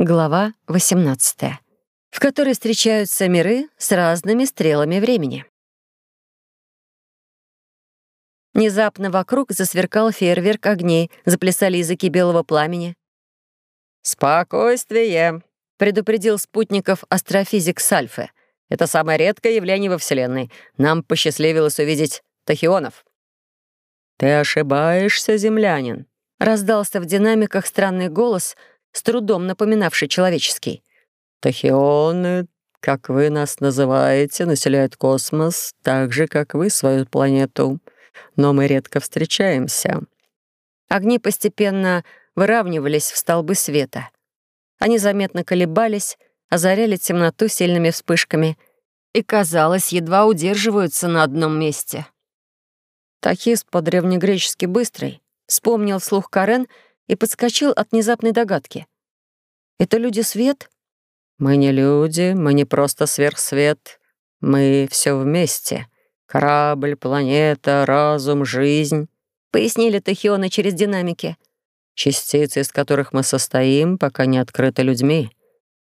Глава 18, в которой встречаются миры с разными стрелами времени. Внезапно вокруг засверкал фейерверк огней, заплясали языки белого пламени. «Спокойствие!» — предупредил спутников астрофизик Сальфе. «Это самое редкое явление во Вселенной. Нам посчастливилось увидеть тахионов». «Ты ошибаешься, землянин», — раздался в динамиках странный голос — с трудом напоминавший человеческий. «Тахионы, как вы нас называете, населяют космос так же, как вы свою планету, но мы редко встречаемся». Огни постепенно выравнивались в столбы света. Они заметно колебались, озаряли темноту сильными вспышками и, казалось, едва удерживаются на одном месте. Тахис по-древнегречески быстрый, вспомнил вслух Карен — и подскочил от внезапной догадки. «Это люди-свет?» «Мы не люди, мы не просто сверхсвет. Мы все вместе. Корабль, планета, разум, жизнь», — пояснили Тахионы через динамики. «Частицы, из которых мы состоим, пока не открыты людьми.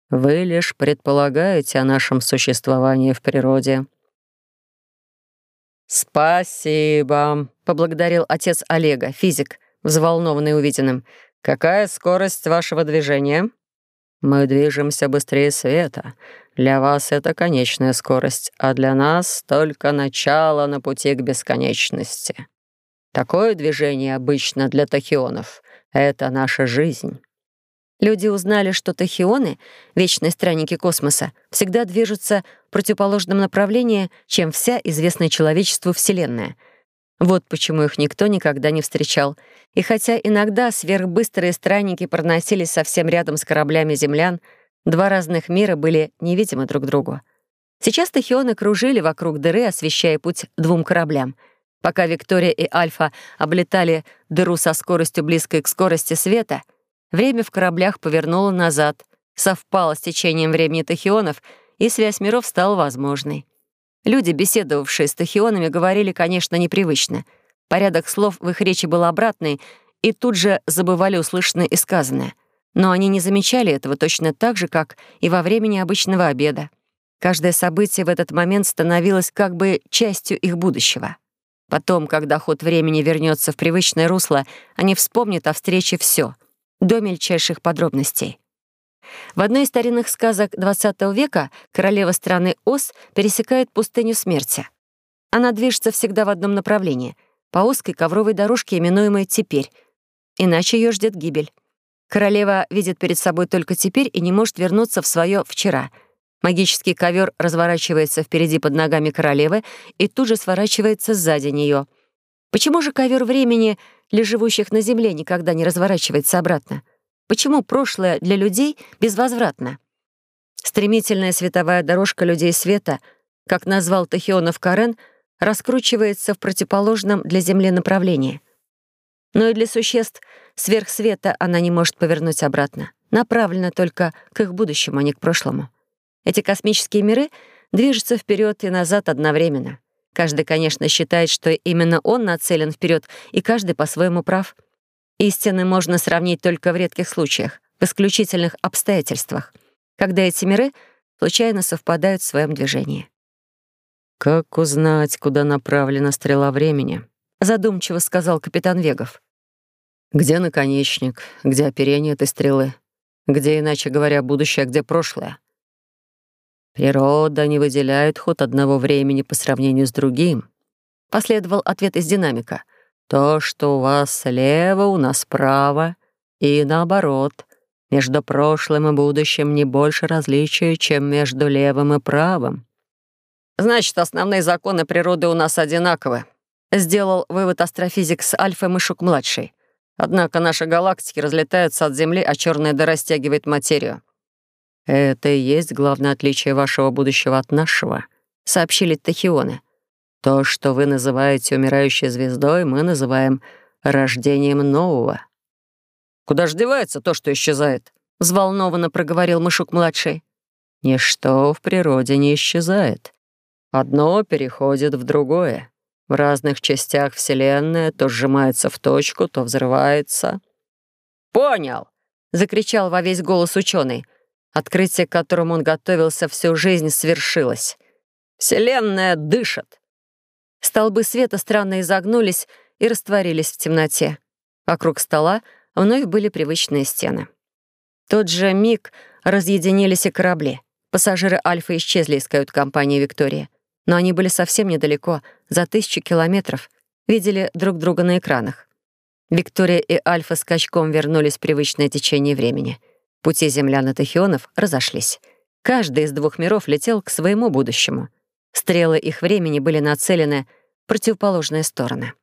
Вы лишь предполагаете о нашем существовании в природе». «Спасибо», — поблагодарил отец Олега, физик, взволнованный увиденным. «Какая скорость вашего движения?» «Мы движемся быстрее света. Для вас это конечная скорость, а для нас только начало на пути к бесконечности. Такое движение обычно для тахионов — это наша жизнь». Люди узнали, что тахионы, вечные странники космоса, всегда движутся в противоположном направлении, чем вся известная человечеству Вселенная — вот почему их никто никогда не встречал. И хотя иногда сверхбыстрые странники проносились совсем рядом с кораблями землян, два разных мира были невидимы друг другу. Сейчас тахионы кружили вокруг дыры, освещая путь двум кораблям. Пока Виктория и Альфа облетали дыру со скоростью близкой к скорости света, время в кораблях повернуло назад, совпало с течением времени тахионов, и связь миров стала возможной. Люди, беседовавшие с тахионами, говорили, конечно, непривычно. Порядок слов в их речи был обратный, и тут же забывали услышанное и сказанное. Но они не замечали этого точно так же, как и во времени обычного обеда. Каждое событие в этот момент становилось как бы частью их будущего. Потом, когда ход времени вернется в привычное русло, они вспомнят о встрече все, до мельчайших подробностей. В одной из старинных сказок XX века королева страны Оз пересекает пустыню смерти. Она движется всегда в одном направлении, по узкой ковровой дорожке, именуемой «теперь». Иначе ее ждет гибель. Королева видит перед собой только теперь и не может вернуться в свое «вчера». Магический ковер разворачивается впереди под ногами королевы и тут же сворачивается сзади нее. Почему же ковер времени для живущих на Земле никогда не разворачивается обратно? Почему прошлое для людей безвозвратно? Стремительная световая дорожка людей света, как назвал Тахионов Карен, раскручивается в противоположном для Земли направлении. Но и для существ сверхсвета она не может повернуть обратно. Направлена только к их будущему, а не к прошлому. Эти космические миры движутся вперед и назад одновременно. Каждый, конечно, считает, что именно он нацелен вперед, и каждый по-своему прав — Истины можно сравнить только в редких случаях, в исключительных обстоятельствах, когда эти миры случайно совпадают в своем движении. «Как узнать, куда направлена стрела времени?» — задумчиво сказал капитан Вегов. «Где наконечник? Где оперение этой стрелы? Где, иначе говоря, будущее, а где прошлое?» «Природа не выделяет ход одного времени по сравнению с другим», — последовал ответ из динамика — то, что у вас слева, у нас справа, и наоборот. Между прошлым и будущим не больше различия, чем между левым и правым. Значит, основные законы природы у нас одинаковы, сделал вывод астрофизик с Альфа-Мышук-младший. Однако наши галактики разлетаются от Земли, а черная дыра стягивает материю. «Это и есть главное отличие вашего будущего от нашего», — сообщили тахионы. То, что вы называете умирающей звездой, мы называем рождением нового». «Куда ж девается то, что исчезает?» — взволнованно проговорил Мышук-младший. «Ничто в природе не исчезает. Одно переходит в другое. В разных частях Вселенной то сжимается в точку, то взрывается». «Понял!» — закричал во весь голос ученый. Открытие, к которому он готовился всю жизнь, свершилось. «Вселенная дышит!» Столбы света странно изогнулись и растворились в темноте. Вокруг стола вновь были привычные стены. тот же миг разъединились и корабли. Пассажиры Альфа исчезли из кают-компании Виктории. Но они были совсем недалеко, за тысячу километров, видели друг друга на экранах. Виктория и Альфа скачком вернулись в привычное течение времени. Пути землян и тахионов разошлись. Каждый из двух миров летел к своему будущему. Стрелы их времени были нацелены в противоположные стороны.